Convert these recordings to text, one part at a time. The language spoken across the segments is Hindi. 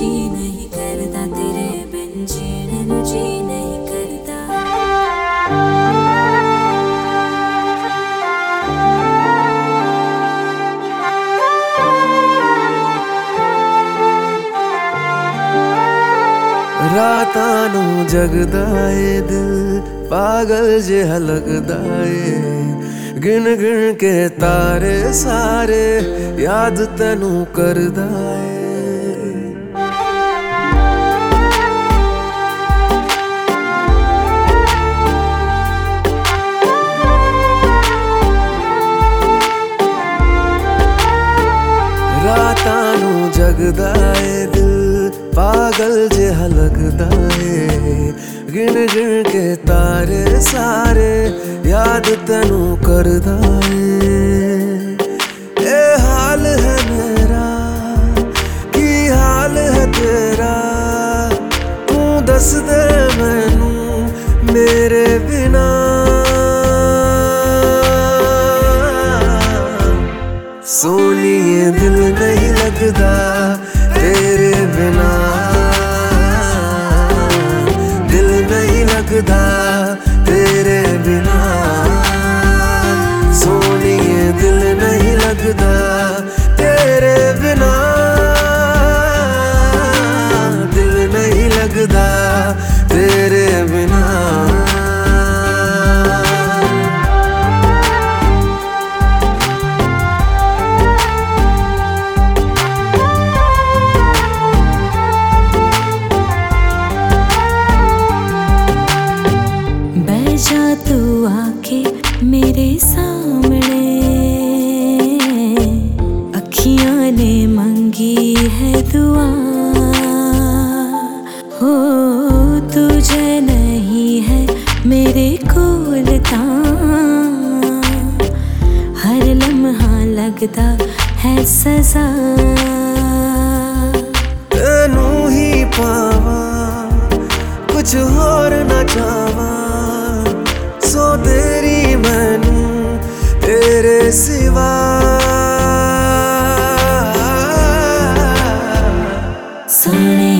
ਜੀ ਨਹੀਂ ਕਰਦਾ, ਤੇਰੇ ਬਿਨ ਜੀਣ ਨੂੰ ਜੀ ਨਹੀਂ ਕਰਦਾ। ਰਾਤਾਂ ਨੂੰ ਜਗਦਾ ਏ ਦਿਲ, ਪਾਗਲ ਜਿਹਾ ਲੱਗਦਾ ਏ। ਗਿਣ ਗਿਣ ਕੇ ਤਾਰੇ ਸਾਰੇ ਯਾਦ ਤੈਨੂੰ ਕਰਦਾ ਏ। लगदा है दिल पागल जहा लगदा है। गिन गिन के तारे सारे याद तेनू करदा है। ए हाल है मेरा, की हाल है तेरा? तू दस दे मैनू मेरे बिना। सोनिए दिल नहीं ਨਹੀਂ ਲੱਗਦਾ ਤੇਰੇ ਬਿਨਾ ਦਿਲ ਨਹੀਂ ਲੱਗਦਾ हो तुझे नहीं है मेरे कोलता हर लम्हा लगता है सजा। तेनू ही पावा। कुछ और ना sunny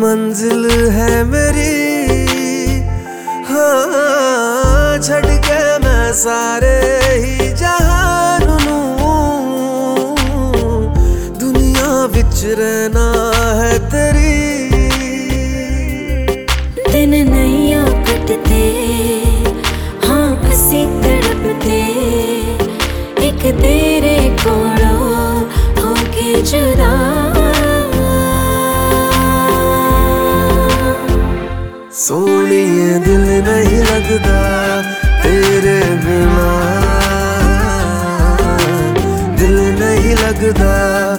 मंजिल है मेरी। हाँ छट के मैं सारे ही जहान दुनिया बिच रहना ਸੋਹਣੀਏ ਦਿਲ ਨਹੀਂ ਲੱਗਦਾ ਤੇਰੇ ਬਿਨਾ। ਦਿਲ ਨਹੀਂ ਲੱਗਦਾ